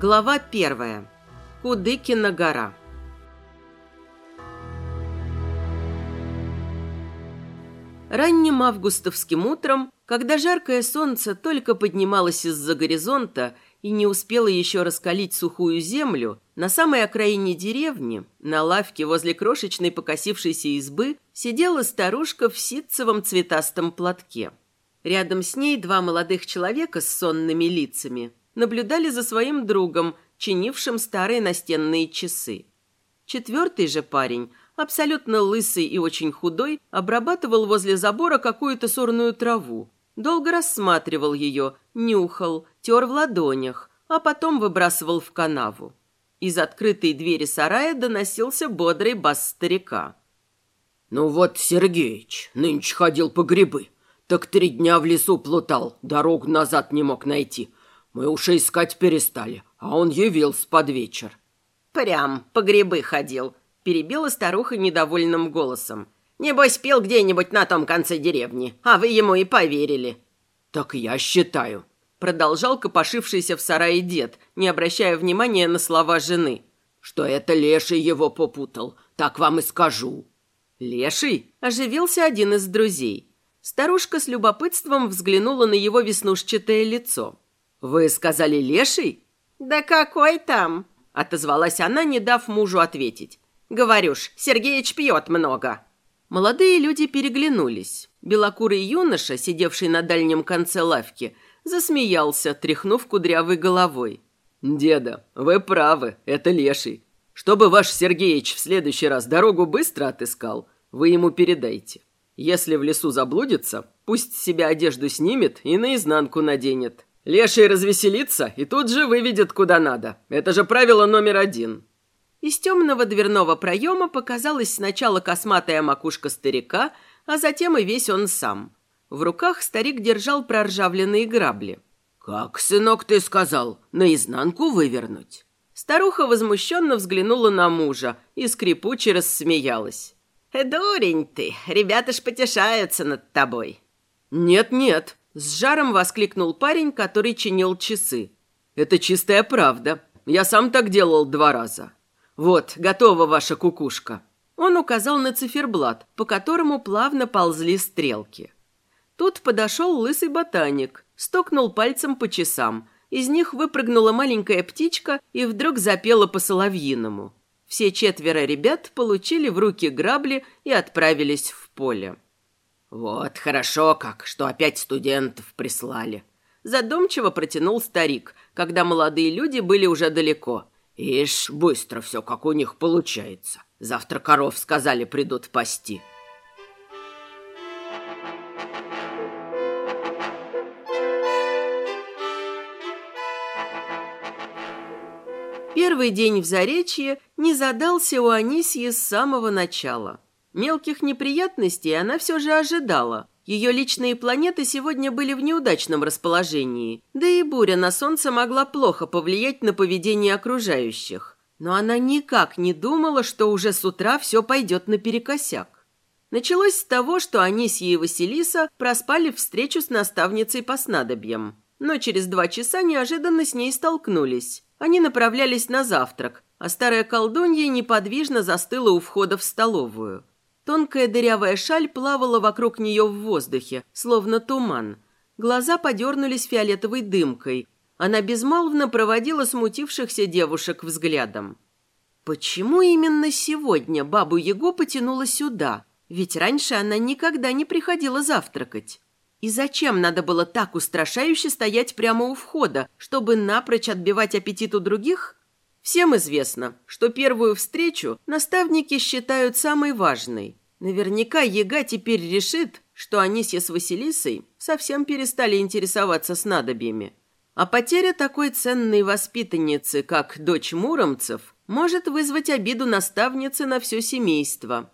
Глава первая. Кудыкина гора. Ранним августовским утром, когда жаркое солнце только поднималось из-за горизонта и не успело еще раскалить сухую землю, на самой окраине деревни, на лавке возле крошечной покосившейся избы, сидела старушка в ситцевом цветастом платке. Рядом с ней два молодых человека с сонными лицами наблюдали за своим другом, чинившим старые настенные часы. Четвертый же парень, абсолютно лысый и очень худой, обрабатывал возле забора какую-то сорную траву. Долго рассматривал ее, нюхал, тер в ладонях, а потом выбрасывал в канаву. Из открытой двери сарая доносился бодрый бас старика. «Ну вот, Сергеич, нынче ходил по грибы. Так три дня в лесу плутал, дорогу назад не мог найти. Мы уж искать перестали, а он явился под вечер. Прям по грибы ходил, перебила старуха недовольным голосом. Небось, пил где-нибудь на том конце деревни, а вы ему и поверили. Так я считаю. Продолжал копошившийся в сарае дед, не обращая внимания на слова жены. Что это леший его попутал, так вам и скажу. Леший? Оживился один из друзей. Старушка с любопытством взглянула на его веснушчатое лицо. «Вы сказали леший?» «Да какой там?» – отозвалась она, не дав мужу ответить. «Говорю ж, Сергеич пьет много». Молодые люди переглянулись. Белокурый юноша, сидевший на дальнем конце лавки, засмеялся, тряхнув кудрявой головой. «Деда, вы правы, это леший. Чтобы ваш Сергеич в следующий раз дорогу быстро отыскал, вы ему передайте. Если в лесу заблудится, пусть себя одежду снимет и наизнанку наденет. Леший развеселится и тут же выведет куда надо. Это же правило номер один. Из темного дверного проема показалась сначала косматая макушка старика, а затем и весь он сам. В руках старик держал проржавленные грабли. «Как, сынок, ты сказал, наизнанку вывернуть?» Старуха возмущенно взглянула на мужа и скрипуче рассмеялась. «Дурень ты, ребята ж потешаются над тобой». «Нет-нет, с жаром воскликнул парень, который чинил часы. «Это чистая правда. Я сам так делал два раза. Вот, готова ваша кукушка». Он указал на циферблат, по которому плавно ползли стрелки. Тут подошел лысый ботаник, стукнул пальцем по часам. Из них выпрыгнула маленькая птичка и вдруг запела по-соловьиному. Все четверо ребят получили в руки грабли и отправились в поле. «Вот хорошо как, что опять студентов прислали». Задумчиво протянул старик, когда молодые люди были уже далеко. «Ишь, быстро все, как у них получается. Завтра коров, сказали, придут пасти». Первый день в Заречье не задался у Анисьи с самого начала – Мелких неприятностей она все же ожидала. Ее личные планеты сегодня были в неудачном расположении, да и буря на Солнце могла плохо повлиять на поведение окружающих. Но она никак не думала, что уже с утра все пойдет наперекосяк. Началось с того, что Анисья и Василиса проспали встречу с наставницей по снадобьям. Но через два часа неожиданно с ней столкнулись. Они направлялись на завтрак, а старая колдунья неподвижно застыла у входа в столовую. Тонкая дырявая шаль плавала вокруг нее в воздухе, словно туман. Глаза подернулись фиолетовой дымкой. Она безмолвно проводила смутившихся девушек взглядом. Почему именно сегодня бабу Его потянула сюда? Ведь раньше она никогда не приходила завтракать. И зачем надо было так устрашающе стоять прямо у входа, чтобы напрочь отбивать аппетит у других? Всем известно, что первую встречу наставники считают самой важной. Наверняка Ега теперь решит, что Анисья с Василисой совсем перестали интересоваться снадобьями. А потеря такой ценной воспитанницы, как дочь Муромцев, может вызвать обиду наставницы на все семейство.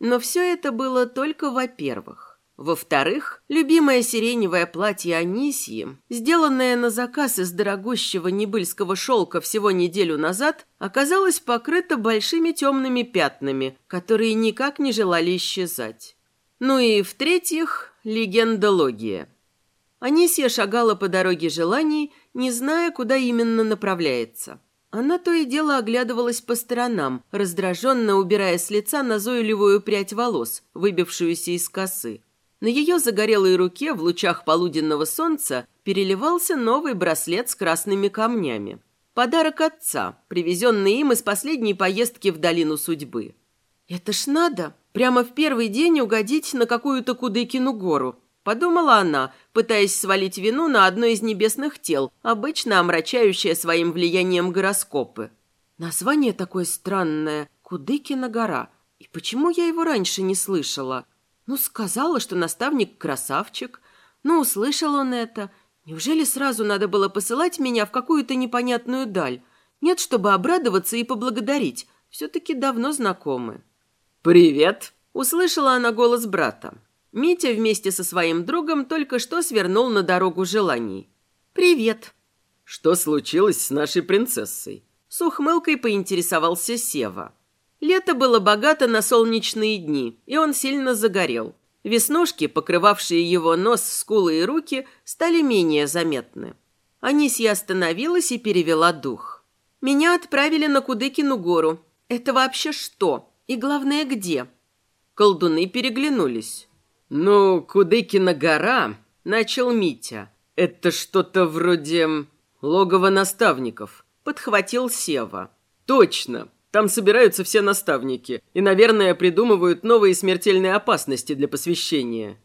Но все это было только во-первых. Во-вторых, любимое сиреневое платье Анисьи, сделанное на заказ из дорогущего небыльского шелка всего неделю назад, оказалось покрыто большими темными пятнами, которые никак не желали исчезать. Ну и в-третьих, легендология. Анисия шагала по дороге желаний, не зная, куда именно направляется. Она то и дело оглядывалась по сторонам, раздраженно убирая с лица назойливую прядь волос, выбившуюся из косы. На ее загорелой руке в лучах полуденного солнца переливался новый браслет с красными камнями. Подарок отца, привезенный им из последней поездки в долину судьбы. «Это ж надо! Прямо в первый день угодить на какую-то Кудыкину гору!» Подумала она, пытаясь свалить вину на одно из небесных тел, обычно омрачающее своим влиянием гороскопы. Название такое странное – Кудыкина гора. И почему я его раньше не слышала? Ну, сказала, что наставник красавчик. Ну, услышал он это. Неужели сразу надо было посылать меня в какую-то непонятную даль? Нет, чтобы обрадоваться и поблагодарить. Все-таки давно знакомы. «Привет!» – услышала она голос брата. Митя вместе со своим другом только что свернул на дорогу желаний. «Привет!» «Что случилось с нашей принцессой?» С ухмылкой поинтересовался Сева. Лето было богато на солнечные дни, и он сильно загорел. Веснушки, покрывавшие его нос, скулы и руки, стали менее заметны. Анисья остановилась и перевела дух. «Меня отправили на Кудыкину гору. Это вообще что? И главное, где?» Колдуны переглянулись. «Ну, Кудыкина гора», — начал Митя. «Это что-то вроде логова наставников», — подхватил Сева. «Точно. Там собираются все наставники и, наверное, придумывают новые смертельные опасности для посвящения».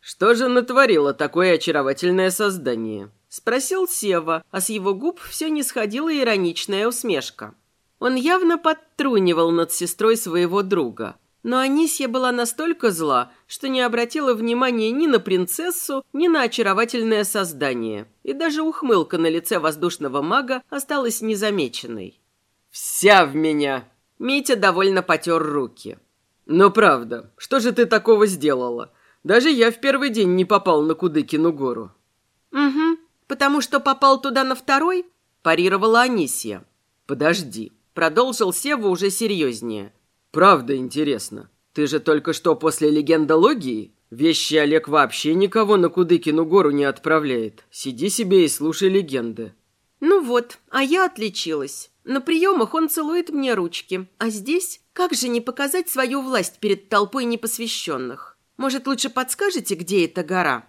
«Что же натворило такое очаровательное создание?» — спросил Сева, а с его губ все не сходила ироничная усмешка. Он явно подтрунивал над сестрой своего друга — но Анисья была настолько зла, что не обратила внимания ни на принцессу, ни на очаровательное создание. И даже ухмылка на лице воздушного мага осталась незамеченной. «Вся в меня!» Митя довольно потер руки. «Но правда, что же ты такого сделала? Даже я в первый день не попал на Кудыкину гору». «Угу, потому что попал туда на второй?» парировала Анисия. «Подожди», продолжил Сева уже серьезнее. Правда интересно. Ты же только что после легендологии? Вещи Олег вообще никого на Кудыкину гору не отправляет. Сиди себе и слушай легенды. Ну вот, а я отличилась. На приемах он целует мне ручки. А здесь как же не показать свою власть перед толпой непосвященных? Может, лучше подскажете, где эта гора?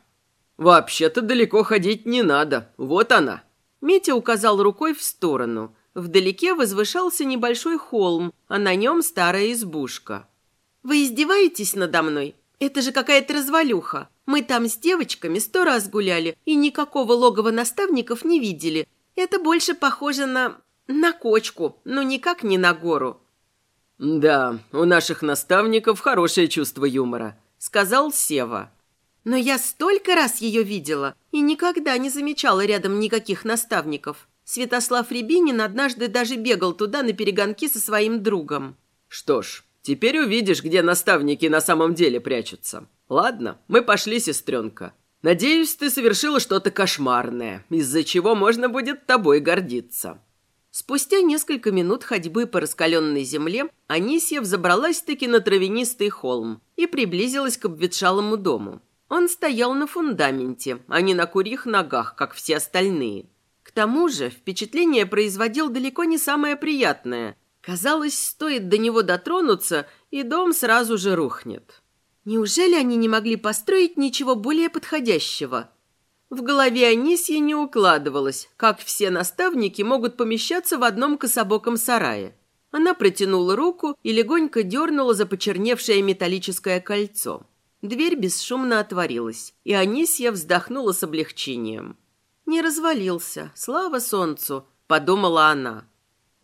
Вообще-то далеко ходить не надо. Вот она. Митя указал рукой в сторону. Вдалеке возвышался небольшой холм, а на нем старая избушка. «Вы издеваетесь надо мной? Это же какая-то развалюха. Мы там с девочками сто раз гуляли и никакого логова наставников не видели. Это больше похоже на... на кочку, но никак не на гору». «Да, у наших наставников хорошее чувство юмора», — сказал Сева. «Но я столько раз ее видела и никогда не замечала рядом никаких наставников. Святослав Рябинин однажды даже бегал туда на перегонки со своим другом. Что ж, теперь увидишь, где наставники на самом деле прячутся. Ладно, мы пошли, сестренка. Надеюсь, ты совершила что-то кошмарное, из-за чего можно будет тобой гордиться. Спустя несколько минут ходьбы по раскаленной земле Анисья взобралась-таки на травянистый холм и приблизилась к обветшалому дому. Он стоял на фундаменте, а не на курьих ногах, как все остальные – тому же впечатление производил далеко не самое приятное. Казалось, стоит до него дотронуться, и дом сразу же рухнет. Неужели они не могли построить ничего более подходящего? В голове Анисьи не укладывалось, как все наставники могут помещаться в одном кособоком сарае. Она протянула руку и легонько дернула за почерневшее металлическое кольцо. Дверь бесшумно отворилась, и Анисья вздохнула с облегчением. Не развалился, слава солнцу, подумала она.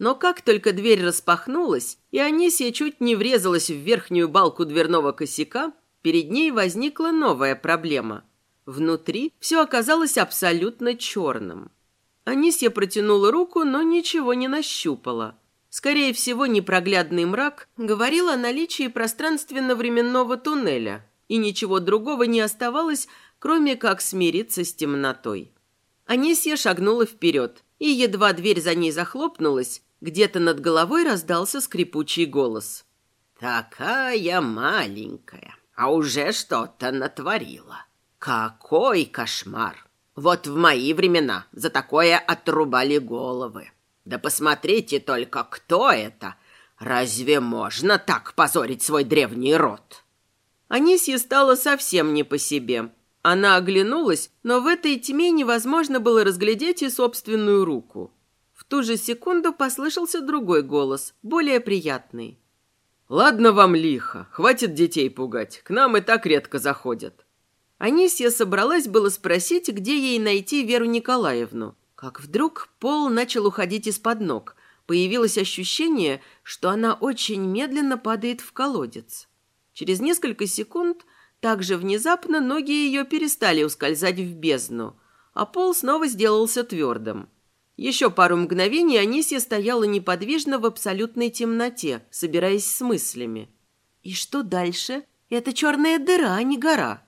Но как только дверь распахнулась, и Анисия чуть не врезалась в верхнюю балку дверного косяка, перед ней возникла новая проблема. Внутри все оказалось абсолютно черным. Анисия протянула руку, но ничего не нащупала. Скорее всего, непроглядный мрак говорил о наличии пространственно-временного туннеля, и ничего другого не оставалось, кроме как смириться с темнотой. Анисья шагнула вперед, и едва дверь за ней захлопнулась, где-то над головой раздался скрипучий голос. «Такая маленькая, а уже что-то натворила. Какой кошмар! Вот в мои времена за такое отрубали головы. Да посмотрите только, кто это. Разве можно так позорить свой древний род? Анисье стало совсем не по себе. Она оглянулась, но в этой тьме невозможно было разглядеть и собственную руку. В ту же секунду послышался другой голос, более приятный. «Ладно вам лихо, хватит детей пугать, к нам и так редко заходят». Анисья собралась было спросить, где ей найти Веру Николаевну. Как вдруг пол начал уходить из-под ног. Появилось ощущение, что она очень медленно падает в колодец. Через несколько секунд также внезапно ноги ее перестали ускользать в бездну, а пол снова сделался твердым. Еще пару мгновений Анисия стояла неподвижно в абсолютной темноте, собираясь с мыслями. «И что дальше? Это черная дыра, а не гора».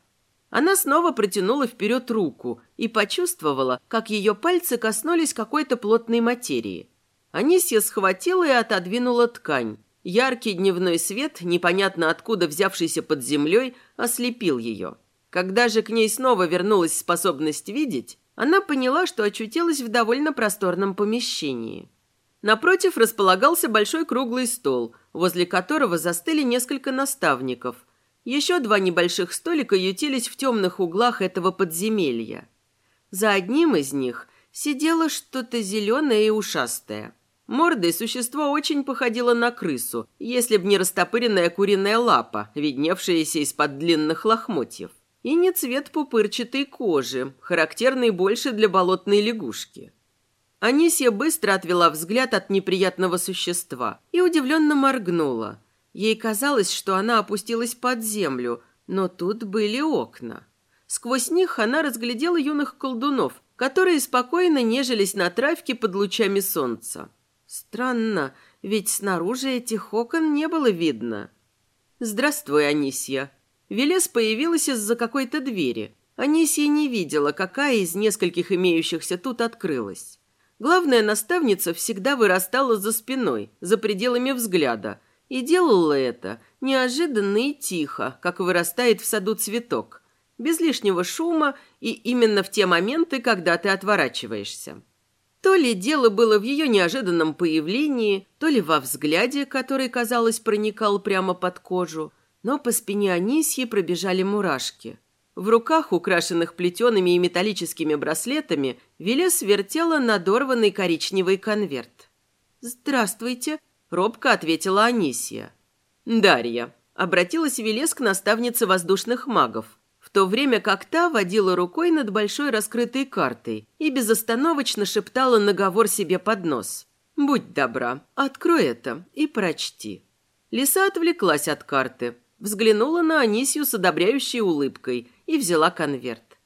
Она снова протянула вперед руку и почувствовала, как ее пальцы коснулись какой-то плотной материи. Анисия схватила и отодвинула ткань. Яркий дневной свет, непонятно откуда взявшийся под землей, ослепил ее. Когда же к ней снова вернулась способность видеть, она поняла, что очутилась в довольно просторном помещении. Напротив располагался большой круглый стол, возле которого застыли несколько наставников. Еще два небольших столика ютились в темных углах этого подземелья. За одним из них сидело что-то зеленое и ушастое. Мордой существо очень походило на крысу, если б не растопыренная куриная лапа, видневшаяся из-под длинных лохмотьев и не цвет пупырчатой кожи, характерный больше для болотной лягушки. Анисия быстро отвела взгляд от неприятного существа и удивленно моргнула. Ей казалось, что она опустилась под землю, но тут были окна. Сквозь них она разглядела юных колдунов, которые спокойно нежились на травке под лучами солнца. Странно, ведь снаружи этих окон не было видно. «Здравствуй, Анисия», Велес появилась из-за какой-то двери. Анисия не видела, какая из нескольких имеющихся тут открылась. Главная наставница всегда вырастала за спиной, за пределами взгляда, и делала это неожиданно и тихо, как вырастает в саду цветок, без лишнего шума и именно в те моменты, когда ты отворачиваешься. То ли дело было в ее неожиданном появлении, то ли во взгляде, который, казалось, проникал прямо под кожу – но по спине Анисьи пробежали мурашки. В руках, украшенных плетеными и металлическими браслетами, Велес вертела надорванный коричневый конверт. «Здравствуйте», — робко ответила Анисия. «Дарья», — обратилась Велес к наставнице воздушных магов, в то время как та водила рукой над большой раскрытой картой и безостановочно шептала наговор себе под нос. «Будь добра, открой это и прочти». Лиса отвлеклась от карты, взглянула на Анисью с одобряющей улыбкой и взяла конверт.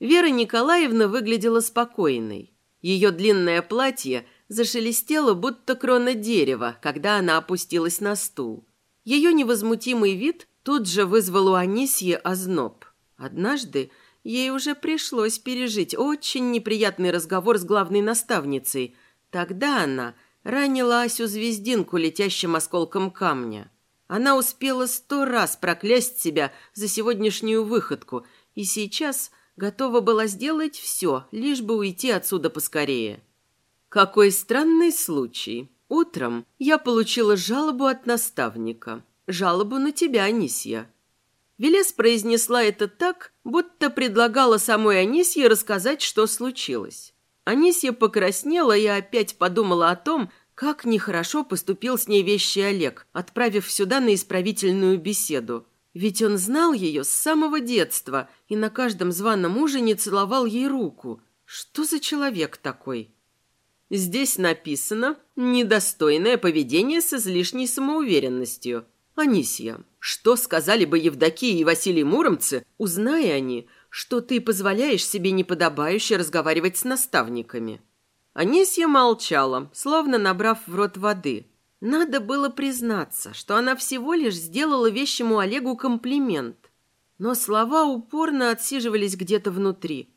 Вера Николаевна выглядела спокойной. Ее длинное платье зашелестело, будто крона дерева, когда она опустилась на стул. Ее невозмутимый вид тут же вызвал у Анисьи озноб. Однажды ей уже пришлось пережить очень неприятный разговор с главной наставницей. Тогда она ранила Асю Звездинку летящим осколком камня. Она успела сто раз проклясть себя за сегодняшнюю выходку и сейчас готова была сделать все, лишь бы уйти отсюда поскорее. Какой странный случай. Утром я получила жалобу от наставника. Жалобу на тебя, Анисья. Велес произнесла это так, будто предлагала самой Анисье рассказать, что случилось. Анисья покраснела и опять подумала о том, как нехорошо поступил с ней вещий Олег, отправив сюда на исправительную беседу. Ведь он знал ее с самого детства и на каждом званом ужине целовал ей руку. Что за человек такой? Здесь написано «недостойное поведение с излишней самоуверенностью». Анисья, что сказали бы Евдокия и Василий Муромцы, узная они, что ты позволяешь себе неподобающе разговаривать с наставниками? Анисья молчала, словно набрав в рот воды. Надо было признаться, что она всего лишь сделала вещему Олегу комплимент. Но слова упорно отсиживались где-то внутри.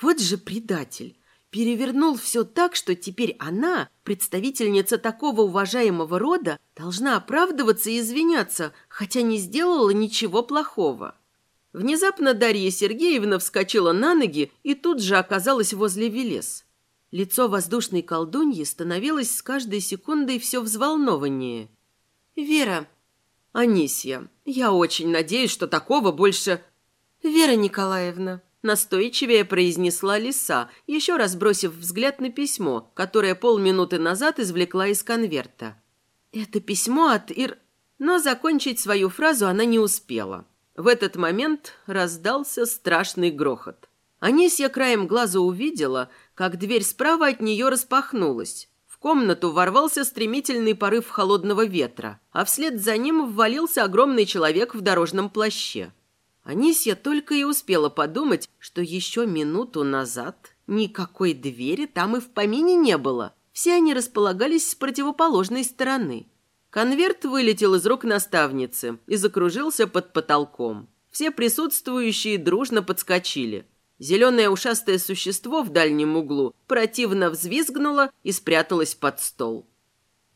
Вот же предатель! Перевернул все так, что теперь она, представительница такого уважаемого рода, должна оправдываться и извиняться, хотя не сделала ничего плохого. Внезапно Дарья Сергеевна вскочила на ноги и тут же оказалась возле Велес. Лицо воздушной колдуньи становилось с каждой секундой все взволнованнее. «Вера...» «Анисья, я очень надеюсь, что такого больше...» «Вера Николаевна...» Настойчивее произнесла лиса, еще раз бросив взгляд на письмо, которое полминуты назад извлекла из конверта. «Это письмо от Ир...» Но закончить свою фразу она не успела. В этот момент раздался страшный грохот. Анисья краем глаза увидела, как дверь справа от нее распахнулась. В комнату ворвался стремительный порыв холодного ветра, а вслед за ним ввалился огромный человек в дорожном плаще. Анисья только и успела подумать, что еще минуту назад никакой двери там и в помине не было. Все они располагались с противоположной стороны. Конверт вылетел из рук наставницы и закружился под потолком. Все присутствующие дружно подскочили – Зеленое ушастое существо в дальнем углу противно взвизгнуло и спряталось под стол.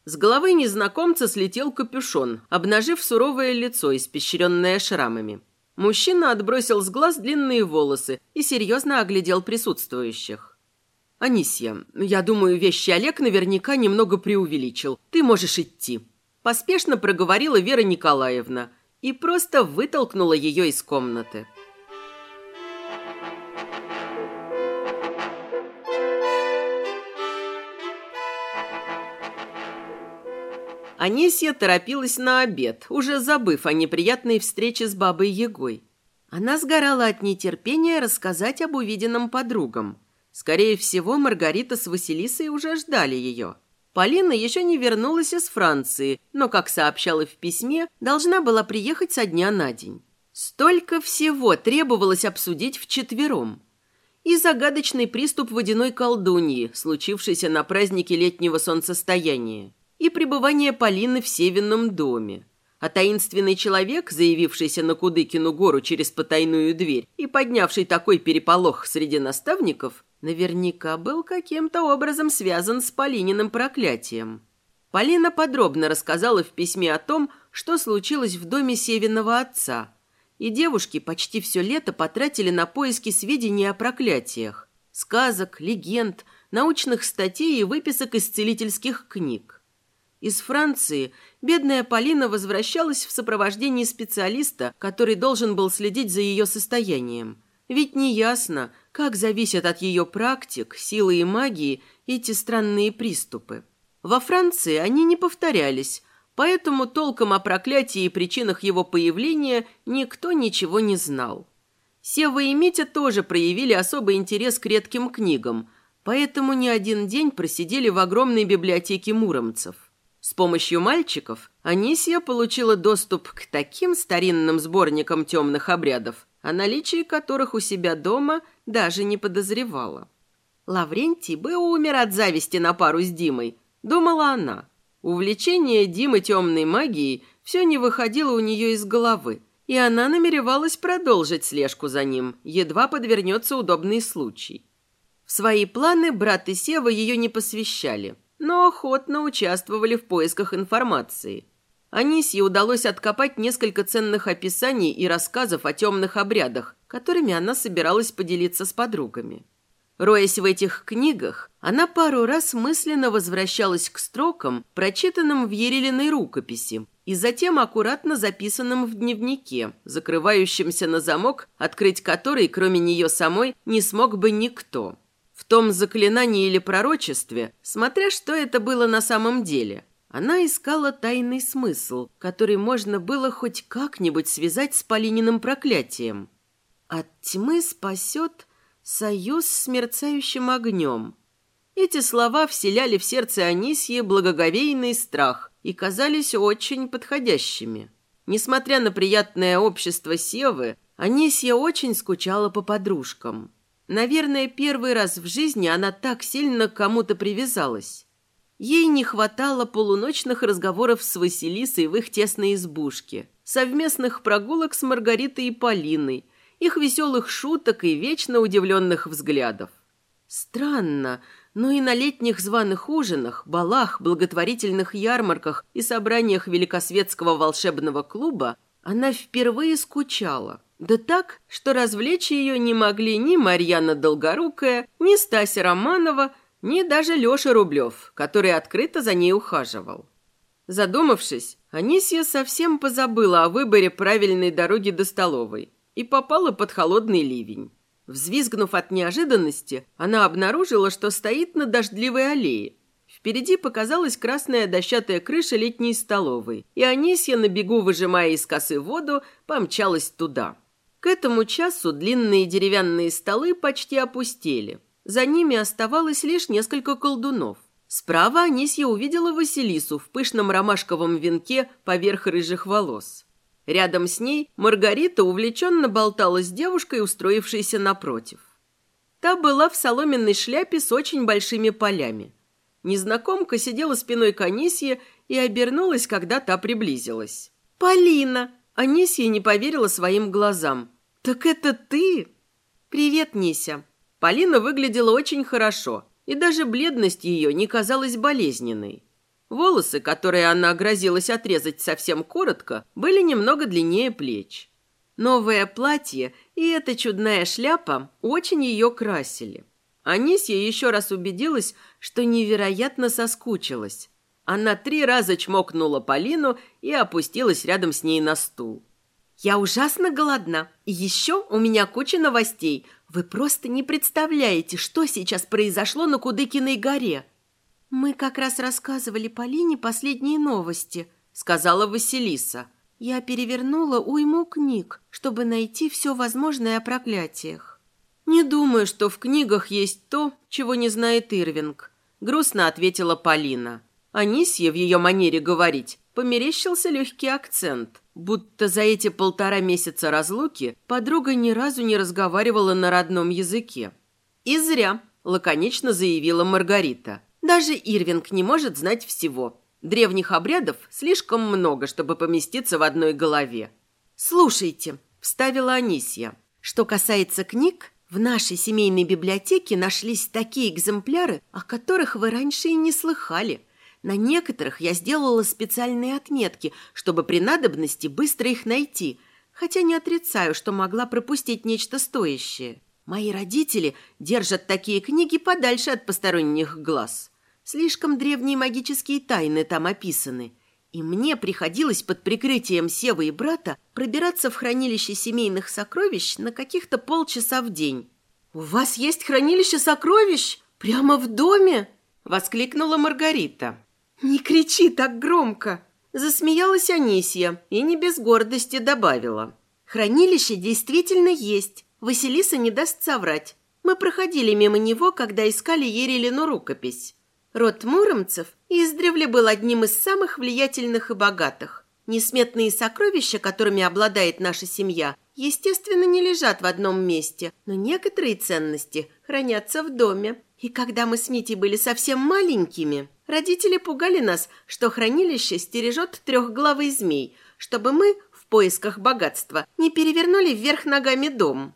С головы незнакомца слетел капюшон, обнажив суровое лицо, испещренное шрамами. Мужчина отбросил с глаз длинные волосы и серьезно оглядел присутствующих. «Анисья, я думаю, вещи Олег наверняка немного преувеличил. Ты можешь идти». Поспешно проговорила Вера Николаевна и просто вытолкнула ее из комнаты. Анисья торопилась на обед, уже забыв о неприятной встрече с бабой Егой. Она сгорала от нетерпения рассказать об увиденном подругам. Скорее всего, Маргарита с Василисой уже ждали ее. Полина еще не вернулась из Франции, но, как сообщала в письме, должна была приехать со дня на день. Столько всего требовалось обсудить вчетвером. И загадочный приступ водяной колдуньи, случившийся на празднике летнего солнцестояния и пребывание Полины в Севинном доме. А таинственный человек, заявившийся на Кудыкину гору через потайную дверь и поднявший такой переполох среди наставников, наверняка был каким-то образом связан с Полининым проклятием. Полина подробно рассказала в письме о том, что случилось в доме Севиного отца, и девушки почти все лето потратили на поиски сведений о проклятиях, сказок, легенд, научных статей и выписок из целительских книг. Из Франции бедная Полина возвращалась в сопровождении специалиста, который должен был следить за ее состоянием. Ведь неясно, как зависят от ее практик, силы и магии эти странные приступы. Во Франции они не повторялись, поэтому толком о проклятии и причинах его появления никто ничего не знал. Сева и Митя тоже проявили особый интерес к редким книгам, поэтому не один день просидели в огромной библиотеке муромцев. С помощью мальчиков Анисия получила доступ к таким старинным сборникам темных обрядов, о наличии которых у себя дома даже не подозревала. Лаврентий бы умер от зависти на пару с Димой, думала она. Увлечение Димы темной магией все не выходило у нее из головы, и она намеревалась продолжить слежку за ним, едва подвернется удобный случай. В свои планы брат и Сева ее не посвящали – но охотно участвовали в поисках информации. Анисье удалось откопать несколько ценных описаний и рассказов о темных обрядах, которыми она собиралась поделиться с подругами. Роясь в этих книгах, она пару раз мысленно возвращалась к строкам, прочитанным в Ерелиной рукописи, и затем аккуратно записанным в дневнике, закрывающемся на замок, открыть который, кроме нее самой, не смог бы никто – том заклинании или пророчестве, смотря что это было на самом деле, она искала тайный смысл, который можно было хоть как-нибудь связать с Полининым проклятием. От тьмы спасет союз с мерцающим огнем. Эти слова вселяли в сердце Анисьи благоговейный страх и казались очень подходящими. Несмотря на приятное общество Севы, Анисья очень скучала по подружкам – Наверное, первый раз в жизни она так сильно к кому-то привязалась. Ей не хватало полуночных разговоров с Василисой в их тесной избушке, совместных прогулок с Маргаритой и Полиной, их веселых шуток и вечно удивленных взглядов. Странно, но и на летних званых ужинах, балах, благотворительных ярмарках и собраниях Великосветского волшебного клуба она впервые скучала – Да так, что развлечь ее не могли ни Марьяна Долгорукая, ни Стася Романова, ни даже Леша Рублев, который открыто за ней ухаживал. Задумавшись, Анисия совсем позабыла о выборе правильной дороги до столовой и попала под холодный ливень. Взвизгнув от неожиданности, она обнаружила, что стоит на дождливой аллее. Впереди показалась красная дощатая крыша летней столовой, и Анисья, на бегу выжимая из косы воду, помчалась туда. К этому часу длинные деревянные столы почти опустели. За ними оставалось лишь несколько колдунов. Справа Анисья увидела Василису в пышном ромашковом венке поверх рыжих волос. Рядом с ней Маргарита увлеченно болтала с девушкой, устроившейся напротив. Та была в соломенной шляпе с очень большими полями. Незнакомка сидела спиной к Анисье и обернулась, когда та приблизилась. «Полина!» Анисья не поверила своим глазам. «Так это ты?» «Привет, Нися!» Полина выглядела очень хорошо, и даже бледность ее не казалась болезненной. Волосы, которые она грозилась отрезать совсем коротко, были немного длиннее плеч. Новое платье и эта чудная шляпа очень ее красили. Анисья еще раз убедилась, что невероятно соскучилась. Она три раза чмокнула Полину и опустилась рядом с ней на стул. «Я ужасно голодна. И еще у меня куча новостей. Вы просто не представляете, что сейчас произошло на Кудыкиной горе. «Мы как раз рассказывали Полине последние новости», — сказала Василиса. «Я перевернула уйму книг, чтобы найти все возможное о проклятиях». «Не думаю, что в книгах есть то, чего не знает Ирвинг», — грустно ответила Полина. Анисье в ее манере говорить померещился легкий акцент, будто за эти полтора месяца разлуки подруга ни разу не разговаривала на родном языке. «И зря», — лаконично заявила Маргарита. Даже Ирвинг не может знать всего. Древних обрядов слишком много, чтобы поместиться в одной голове. «Слушайте», – вставила Анисья. «Что касается книг, в нашей семейной библиотеке нашлись такие экземпляры, о которых вы раньше и не слыхали. На некоторых я сделала специальные отметки, чтобы при надобности быстро их найти, хотя не отрицаю, что могла пропустить нечто стоящее. Мои родители держат такие книги подальше от посторонних глаз. Слишком древние магические тайны там описаны. И мне приходилось под прикрытием Севы и брата пробираться в хранилище семейных сокровищ на каких-то полчаса в день. «У вас есть хранилище сокровищ? Прямо в доме?» – воскликнула Маргарита. «Не кричи так громко!» – засмеялась Анисия и не без гордости добавила. «Хранилище действительно есть. Василиса не даст соврать. Мы проходили мимо него, когда искали Ерелину рукопись. Род муромцев издревле был одним из самых влиятельных и богатых. Несметные сокровища, которыми обладает наша семья, естественно, не лежат в одном месте, но некоторые ценности хранятся в доме. И когда мы с Митей были совсем маленькими, родители пугали нас, что хранилище стережет трехглавый змей, чтобы мы в поисках богатства не перевернули вверх ногами дом.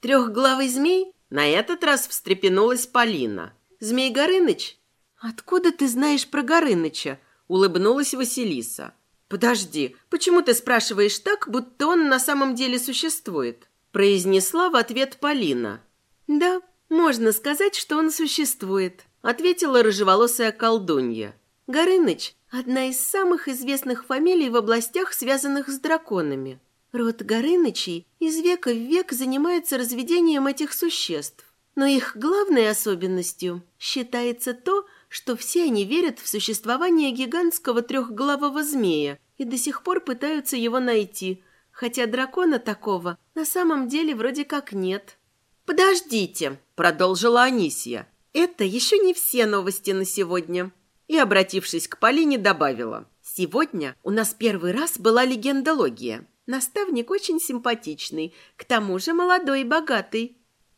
Трехглавый змей? На этот раз встрепенулась Полина. Змей Горыныч «Откуда ты знаешь про Горыныча?» – улыбнулась Василиса. «Подожди, почему ты спрашиваешь так, будто он на самом деле существует?» – произнесла в ответ Полина. «Да, можно сказать, что он существует», – ответила рыжеволосая колдунья. «Горыныч – одна из самых известных фамилий в областях, связанных с драконами. Род Горынычей из века в век занимается разведением этих существ. Но их главной особенностью считается то, что все они верят в существование гигантского трехглавого змея и до сих пор пытаются его найти, хотя дракона такого на самом деле вроде как нет. «Подождите», — продолжила Анисия, — «это еще не все новости на сегодня». И, обратившись к Полине, добавила, «Сегодня у нас первый раз была легендология. Наставник очень симпатичный, к тому же молодой и богатый».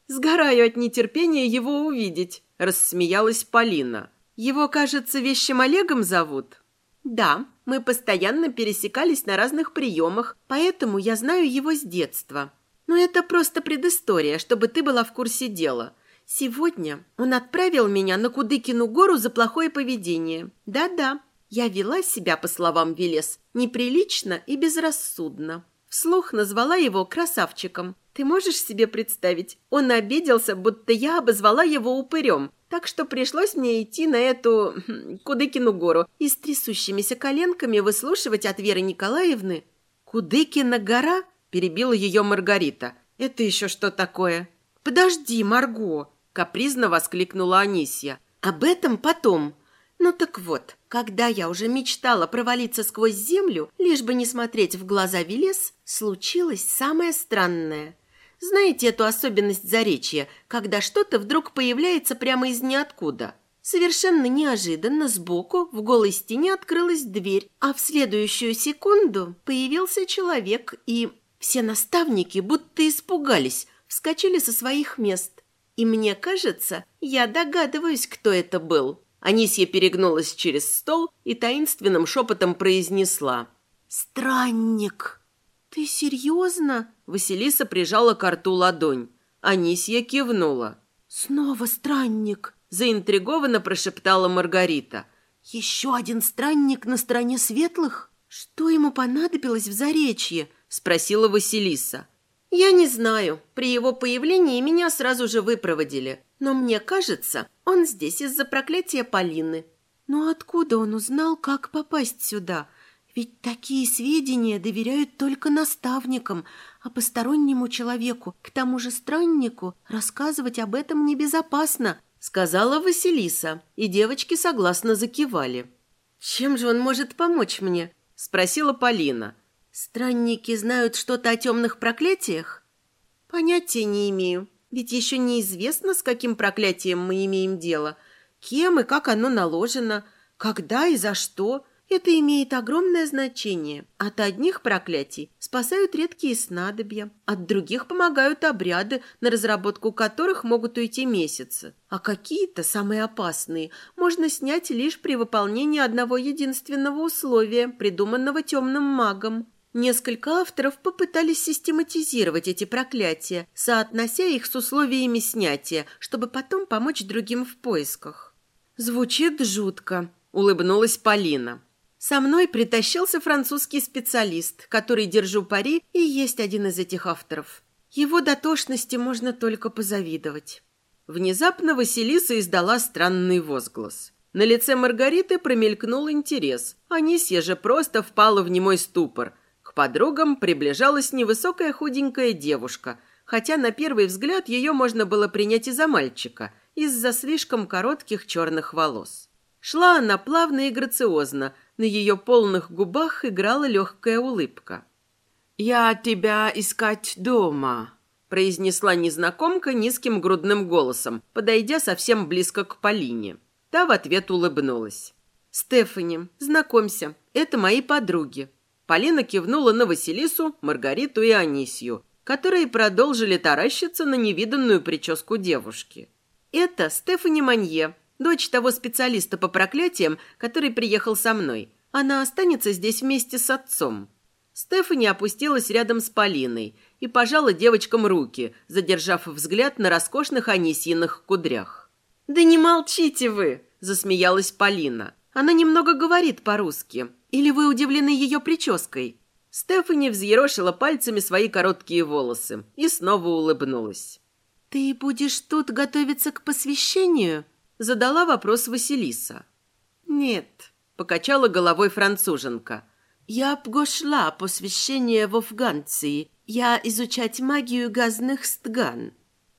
«Сгораю от нетерпения его увидеть», — рассмеялась Полина. Его, кажется, вещим Олегом зовут? Да, мы постоянно пересекались на разных приемах, поэтому я знаю его с детства. Но это просто предыстория, чтобы ты была в курсе дела. Сегодня он отправил меня на Кудыкину гору за плохое поведение. Да-да, я вела себя, по словам Велес, неприлично и безрассудно. Вслух назвала его красавчиком. Ты можешь себе представить? Он обиделся, будто я обозвала его упырем, так что пришлось мне идти на эту хм, Кудыкину гору и с трясущимися коленками выслушивать от Веры Николаевны. «Кудыкина гора?» – перебила ее Маргарита. «Это еще что такое?» «Подожди, Марго!» – капризно воскликнула Анисья. «Об этом потом. Ну так вот, когда я уже мечтала провалиться сквозь землю, лишь бы не смотреть в глаза Велес, случилось самое странное – знаете эту особенность заречья, когда что-то вдруг появляется прямо из ниоткуда? Совершенно неожиданно сбоку в голой стене открылась дверь, а в следующую секунду появился человек, и все наставники будто испугались, вскочили со своих мест. И мне кажется, я догадываюсь, кто это был. Анисья перегнулась через стол и таинственным шепотом произнесла «Странник». «Ты серьезно?» Василиса прижала к рту ладонь. Анисья кивнула. «Снова странник!» Заинтригованно прошептала Маргарита. «Еще один странник на стороне светлых? Что ему понадобилось в Заречье?» Спросила Василиса. «Я не знаю. При его появлении меня сразу же выпроводили. Но мне кажется, он здесь из-за проклятия Полины». «Но откуда он узнал, как попасть сюда?» Ведь такие сведения доверяют только наставникам, а постороннему человеку, к тому же страннику, рассказывать об этом небезопасно, сказала Василиса, и девочки согласно закивали. «Чем же он может помочь мне?» – спросила Полина. «Странники знают что-то о темных проклятиях?» «Понятия не имею, ведь еще неизвестно, с каким проклятием мы имеем дело, кем и как оно наложено, когда и за что». Это имеет огромное значение. От одних проклятий спасают редкие снадобья, от других помогают обряды, на разработку которых могут уйти месяцы. А какие-то, самые опасные, можно снять лишь при выполнении одного единственного условия, придуманного темным магом. Несколько авторов попытались систематизировать эти проклятия, соотнося их с условиями снятия, чтобы потом помочь другим в поисках. «Звучит жутко», — улыбнулась Полина. Со мной притащился французский специалист, который, держу пари, и есть один из этих авторов. Его дотошности можно только позавидовать. Внезапно Василиса издала странный возглас. На лице Маргариты промелькнул интерес. Анисья же просто впала в немой ступор. К подругам приближалась невысокая худенькая девушка, хотя на первый взгляд ее можно было принять и за мальчика, из-за слишком коротких черных волос. Шла она плавно и грациозно, на ее полных губах играла легкая улыбка. «Я тебя искать дома», – произнесла незнакомка низким грудным голосом, подойдя совсем близко к Полине. Та в ответ улыбнулась. «Стефани, знакомься, это мои подруги». Полина кивнула на Василису, Маргариту и Анисью, которые продолжили таращиться на невиданную прическу девушки. «Это Стефани Манье, дочь того специалиста по проклятиям, который приехал со мной. Она останется здесь вместе с отцом». Стефани опустилась рядом с Полиной и пожала девочкам руки, задержав взгляд на роскошных анисьиных кудрях. «Да не молчите вы!» – засмеялась Полина. «Она немного говорит по-русски. Или вы удивлены ее прической?» Стефани взъерошила пальцами свои короткие волосы и снова улыбнулась. «Ты будешь тут готовиться к посвящению?» Задала вопрос Василиса. «Нет», — покачала головой француженка. «Я обгошла посвящение в Афганции. Я изучать магию газных стган».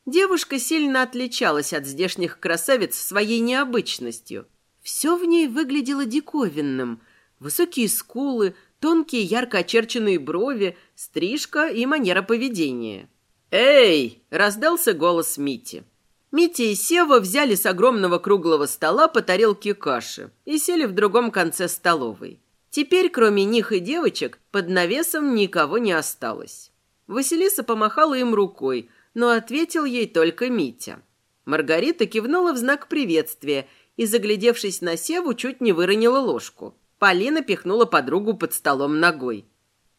Девушка сильно отличалась от здешних красавиц своей необычностью. Все в ней выглядело диковинным. Высокие скулы, тонкие ярко очерченные брови, стрижка и манера поведения. «Эй!» – раздался голос Мити. Митя и Сева взяли с огромного круглого стола по тарелке каши и сели в другом конце столовой. Теперь, кроме них и девочек, под навесом никого не осталось. Василиса помахала им рукой, но ответил ей только Митя. Маргарита кивнула в знак приветствия и, заглядевшись на Севу, чуть не выронила ложку. Полина пихнула подругу под столом ногой.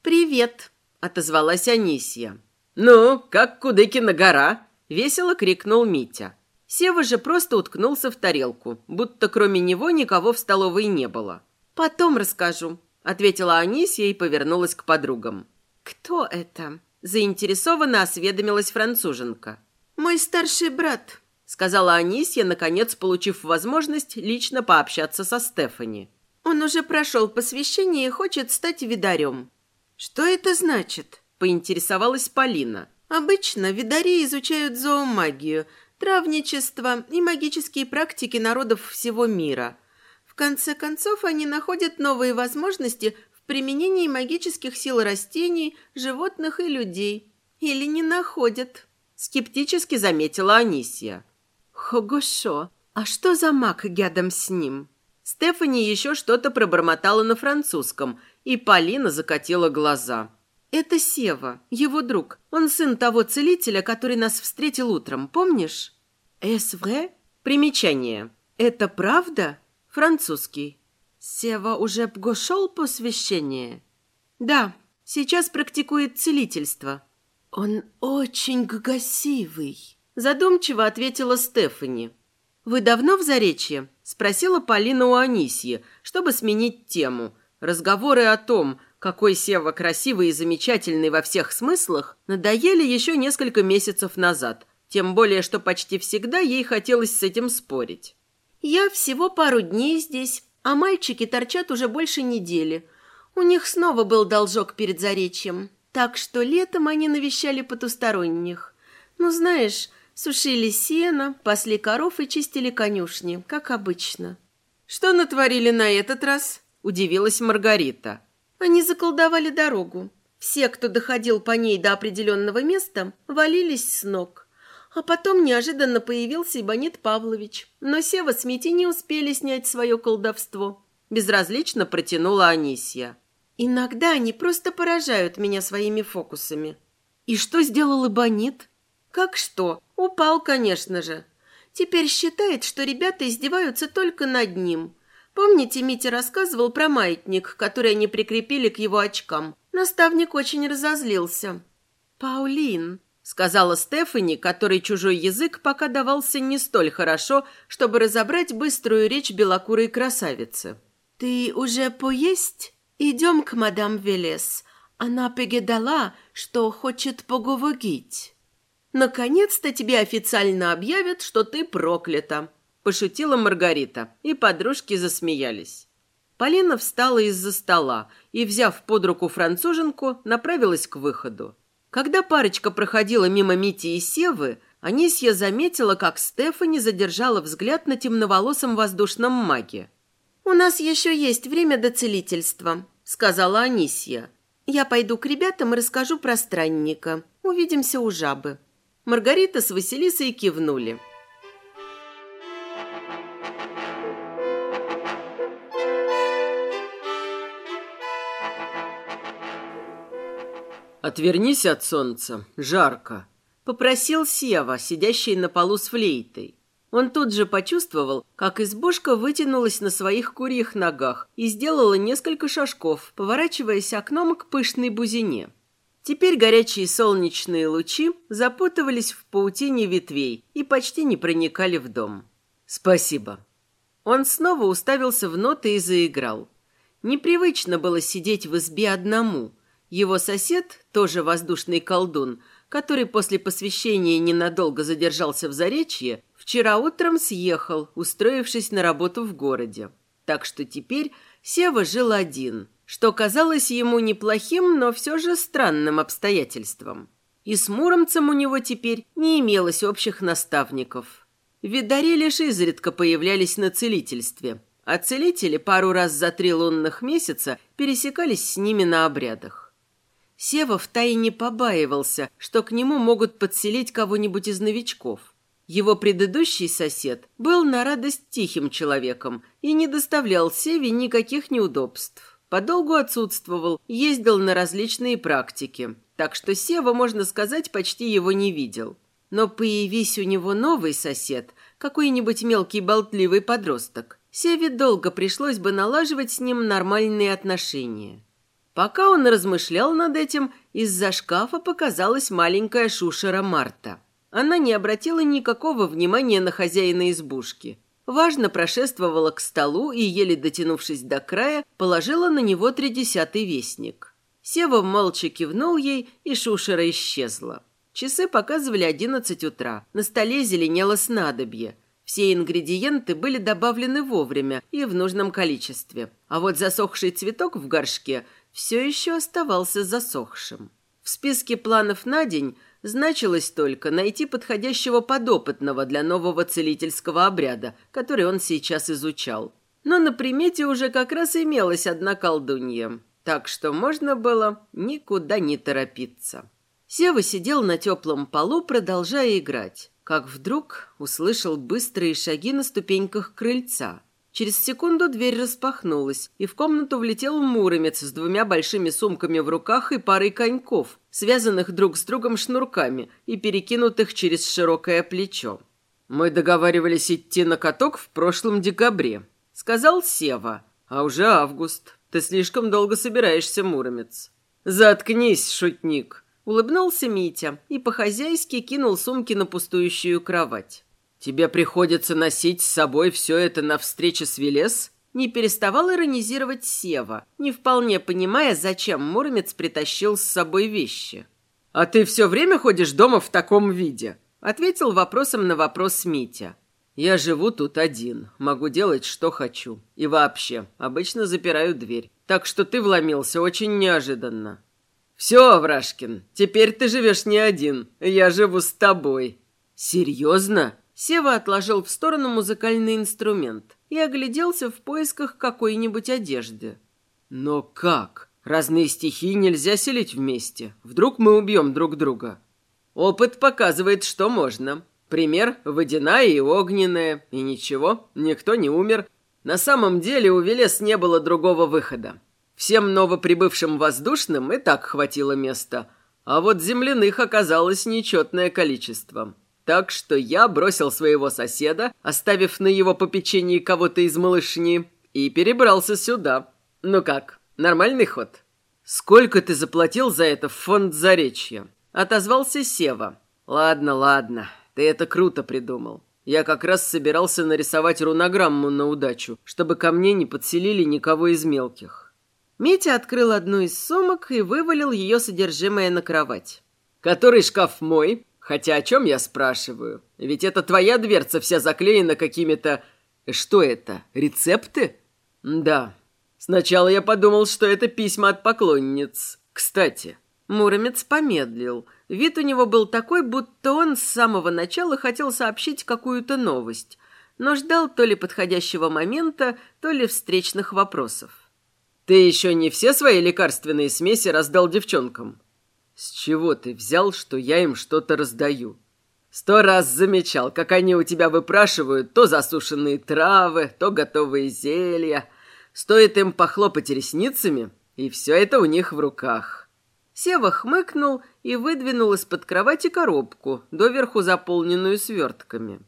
«Привет!» – отозвалась Анисья. «Ну, как Кудыкина гора?» Весело крикнул Митя. Сева же просто уткнулся в тарелку, будто кроме него никого в столовой не было. «Потом расскажу», — ответила Анисия и повернулась к подругам. «Кто это?» – заинтересованно осведомилась француженка. «Мой старший брат», – сказала Анисья, наконец получив возможность лично пообщаться со Стефани. «Он уже прошел посвящение и хочет стать видарем». «Что это значит?» – поинтересовалась Полина. «Обычно видари изучают зоомагию, травничество и магические практики народов всего мира. В конце концов, они находят новые возможности в применении магических сил растений, животных и людей. Или не находят», – скептически заметила Анисия. «Хогошо, а что за маг рядом с ним?» Стефани еще что-то пробормотала на французском, и Полина закатила глаза. «Это Сева, его друг. Он сын того целителя, который нас встретил утром, помнишь?» «Эсвре?» Примечание. «Это правда?» Французский. «Сева уже пошел посвящение?» «Да, сейчас практикует целительство». «Он очень гасивый», – задумчиво ответила Стефани. «Вы давно в Заречье?» – спросила Полина у Анисьи, чтобы сменить тему. Разговоры о том, какой Сева красивый и замечательный во всех смыслах, надоели еще несколько месяцев назад, тем более, что почти всегда ей хотелось с этим спорить. «Я всего пару дней здесь, а мальчики торчат уже больше недели. У них снова был должок перед Заречьем, так что летом они навещали потусторонних. Ну, знаешь, сушили сено, пасли коров и чистили конюшни, как обычно». «Что натворили на этот раз?» – удивилась Маргарита. Они заколдовали дорогу. Все, кто доходил по ней до определенного места, валились с ног. А потом неожиданно появился Ибонит Павлович. Но Сева с Мити не успели снять свое колдовство. Безразлично протянула Анисья. Иногда они просто поражают меня своими фокусами. И что сделал Ибонит? Как что? Упал, конечно же. Теперь считает, что ребята издеваются только над ним – Помните, Митя рассказывал про маятник, который они прикрепили к его очкам? Наставник очень разозлился. «Паулин», — сказала Стефани, которой чужой язык пока давался не столь хорошо, чтобы разобрать быструю речь белокурой красавицы. «Ты уже поесть? Идем к мадам Велес. Она погадала, что хочет поговорить». «Наконец-то тебе официально объявят, что ты проклята», Пошутила Маргарита, и подружки засмеялись. Полина встала из-за стола и, взяв под руку француженку, направилась к выходу. Когда парочка проходила мимо Мити и Севы, Анисья заметила, как Стефани задержала взгляд на темноволосом воздушном маге. «У нас еще есть время до целительства», — сказала Анисья. «Я пойду к ребятам и расскажу про странника. Увидимся у жабы». Маргарита с Василисой кивнули. «Отвернись от солнца, жарко», — попросил Сева, сидящий на полу с флейтой. Он тут же почувствовал, как избушка вытянулась на своих курьих ногах и сделала несколько шажков, поворачиваясь окном к пышной бузине. Теперь горячие солнечные лучи запутывались в паутине ветвей и почти не проникали в дом. «Спасибо». Он снова уставился в ноты и заиграл. Непривычно было сидеть в избе одному — его сосед, тоже воздушный колдун, который после посвящения ненадолго задержался в Заречье, вчера утром съехал, устроившись на работу в городе. Так что теперь Сева жил один, что казалось ему неплохим, но все же странным обстоятельством. И с Муромцем у него теперь не имелось общих наставников. Видари лишь изредка появлялись на целительстве, а целители пару раз за три лунных месяца пересекались с ними на обрядах. Сева втайне побаивался, что к нему могут подселить кого-нибудь из новичков. Его предыдущий сосед был на радость тихим человеком и не доставлял Севе никаких неудобств. Подолгу отсутствовал, ездил на различные практики, так что Сева, можно сказать, почти его не видел. Но появись у него новый сосед, какой-нибудь мелкий болтливый подросток, Севе долго пришлось бы налаживать с ним нормальные отношения. Пока он размышлял над этим, из-за шкафа показалась маленькая шушера Марта. Она не обратила никакого внимания на хозяина избушки. Важно прошествовала к столу и, еле дотянувшись до края, положила на него тридесятый вестник. Сева молча кивнул ей, и шушера исчезла. Часы показывали одиннадцать утра. На столе зеленело снадобье. Все ингредиенты были добавлены вовремя и в нужном количестве. А вот засохший цветок в горшке все еще оставался засохшим. В списке планов на день значилось только найти подходящего подопытного для нового целительского обряда, который он сейчас изучал. Но на примете уже как раз имелась одна колдунья, так что можно было никуда не торопиться. Сева сидел на теплом полу, продолжая играть, как вдруг услышал быстрые шаги на ступеньках крыльца. Через секунду дверь распахнулась, и в комнату влетел муромец с двумя большими сумками в руках и парой коньков, связанных друг с другом шнурками и перекинутых через широкое плечо. «Мы договаривались идти на каток в прошлом декабре», — сказал Сева. «А уже август. Ты слишком долго собираешься, муромец». «Заткнись, шутник», — улыбнулся Митя и по-хозяйски кинул сумки на пустующую кровать. Тебе приходится носить с собой все это на встрече с Велес?» Не переставал иронизировать Сева, не вполне понимая, зачем Муромец притащил с собой вещи. «А ты все время ходишь дома в таком виде?» Ответил вопросом на вопрос Митя. «Я живу тут один, могу делать, что хочу. И вообще, обычно запираю дверь. Так что ты вломился очень неожиданно». «Все, Врашкин, теперь ты живешь не один. Я живу с тобой». «Серьезно?» Сева отложил в сторону музыкальный инструмент и огляделся в поисках какой-нибудь одежды. «Но как? Разные стихии нельзя селить вместе. Вдруг мы убьем друг друга?» «Опыт показывает, что можно. Пример – водяная и огненная. И ничего, никто не умер. На самом деле у Велес не было другого выхода. Всем новоприбывшим воздушным и так хватило места, а вот земляных оказалось нечетное количество». Так что я бросил своего соседа, оставив на его попечении кого-то из малышни, и перебрался сюда. Ну как, нормальный ход? Сколько ты заплатил за это в фонд Заречья? Отозвался Сева. Ладно, ладно, ты это круто придумал. Я как раз собирался нарисовать рунограмму на удачу, чтобы ко мне не подселили никого из мелких. Митя открыл одну из сумок и вывалил ее содержимое на кровать. «Который шкаф мой?» Хотя о чем я спрашиваю? Ведь это твоя дверца вся заклеена какими-то... Что это? Рецепты? Да. Сначала я подумал, что это письма от поклонниц. Кстати, Муромец помедлил. Вид у него был такой, будто он с самого начала хотел сообщить какую-то новость, но ждал то ли подходящего момента, то ли встречных вопросов. «Ты еще не все свои лекарственные смеси раздал девчонкам?» «С чего ты взял, что я им что-то раздаю?» «Сто раз замечал, как они у тебя выпрашивают то засушенные травы, то готовые зелья. Стоит им похлопать ресницами, и все это у них в руках». Сева хмыкнул и выдвинул из-под кровати коробку, доверху заполненную свертками.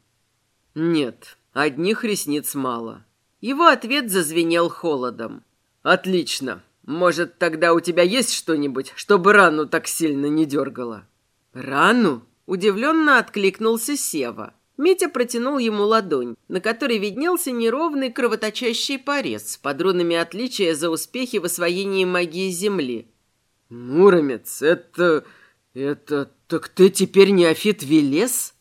«Нет, одних ресниц мало». Его ответ зазвенел холодом. «Отлично. Может, тогда у тебя есть что-нибудь, чтобы рану так сильно не дергало?» «Рану?» – удивленно откликнулся Сева. Митя протянул ему ладонь, на которой виднелся неровный кровоточащий порез, под рунами отличия за успехи в освоении магии Земли. «Муромец, это... это... так ты теперь неофит Велес?»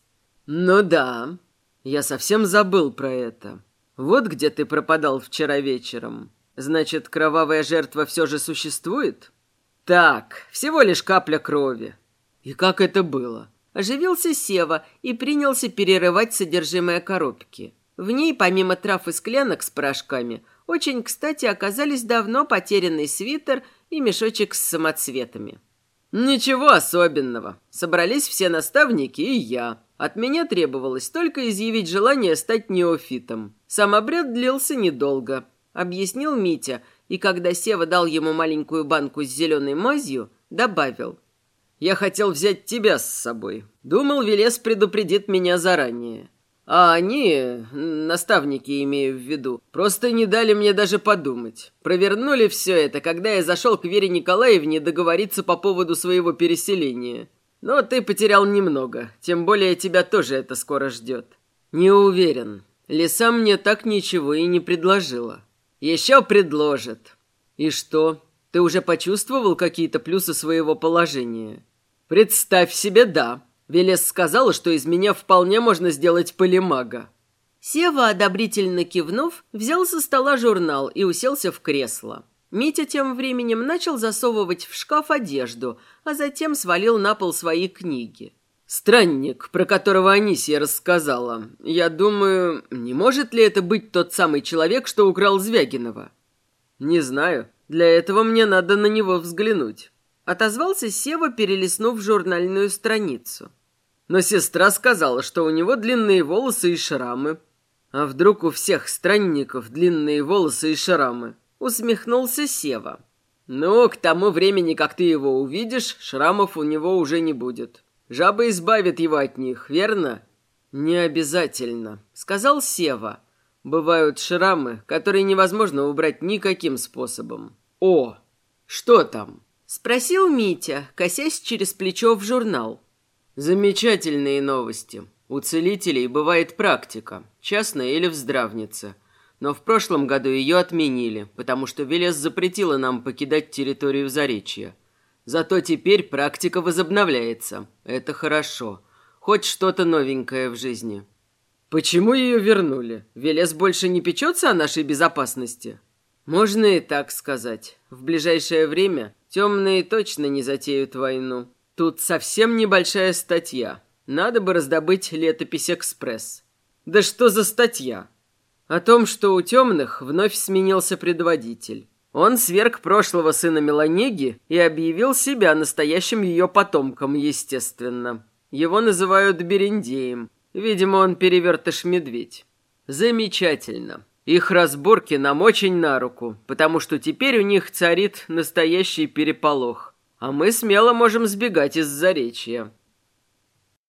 «Ну да, я совсем забыл про это. Вот где ты пропадал вчера вечером». Значит, кровавая жертва все же существует? Так, всего лишь капля крови. И как это было? Оживился Сева и принялся перерывать содержимое коробки. В ней, помимо трав и склянок с порошками, очень кстати оказались давно потерянный свитер и мешочек с самоцветами. Ничего особенного. Собрались все наставники и я. От меня требовалось только изъявить желание стать неофитом. Сам обряд длился недолго объяснил Митя, и когда Сева дал ему маленькую банку с зеленой мазью, добавил. «Я хотел взять тебя с собой. Думал, Велес предупредит меня заранее. А они, наставники имею в виду, просто не дали мне даже подумать. Провернули все это, когда я зашел к Вере Николаевне договориться по поводу своего переселения. Но ты потерял немного, тем более тебя тоже это скоро ждет. Не уверен. Лиса мне так ничего и не предложила. Еще предложит. И что? Ты уже почувствовал какие-то плюсы своего положения? Представь себе, да. Велес сказала, что из меня вполне можно сделать полимага. Сева, одобрительно кивнув, взял со стола журнал и уселся в кресло. Митя тем временем начал засовывать в шкаф одежду, а затем свалил на пол свои книги. «Странник, про которого Анисия рассказала. Я думаю, не может ли это быть тот самый человек, что украл Звягинова?» «Не знаю. Для этого мне надо на него взглянуть». Отозвался Сева, перелистнув журнальную страницу. Но сестра сказала, что у него длинные волосы и шрамы. А вдруг у всех странников длинные волосы и шрамы? Усмехнулся Сева. Ну, к тому времени, как ты его увидишь, шрамов у него уже не будет. Жаба избавит его от них, верно? Не обязательно, сказал Сева. Бывают шрамы, которые невозможно убрать никаким способом. О, что там? Спросил Митя, косясь через плечо в журнал. Замечательные новости. У целителей бывает практика, частная или в здравнице. Но в прошлом году ее отменили, потому что Велес запретила нам покидать территорию Заречья. Зато теперь практика возобновляется. Это хорошо. Хоть что-то новенькое в жизни. Почему ее вернули? Велес больше не печется о нашей безопасности? Можно и так сказать. В ближайшее время темные точно не затеют войну. Тут совсем небольшая статья. Надо бы раздобыть летопись «Экспресс». Да что за статья? О том, что у темных вновь сменился предводитель. Он сверг прошлого сына Меланеги и объявил себя настоящим ее потомком, естественно. Его называют Берендеем. Видимо, он перевертыш-медведь. Замечательно. Их разборки нам очень на руку, потому что теперь у них царит настоящий переполох. А мы смело можем сбегать из Заречья.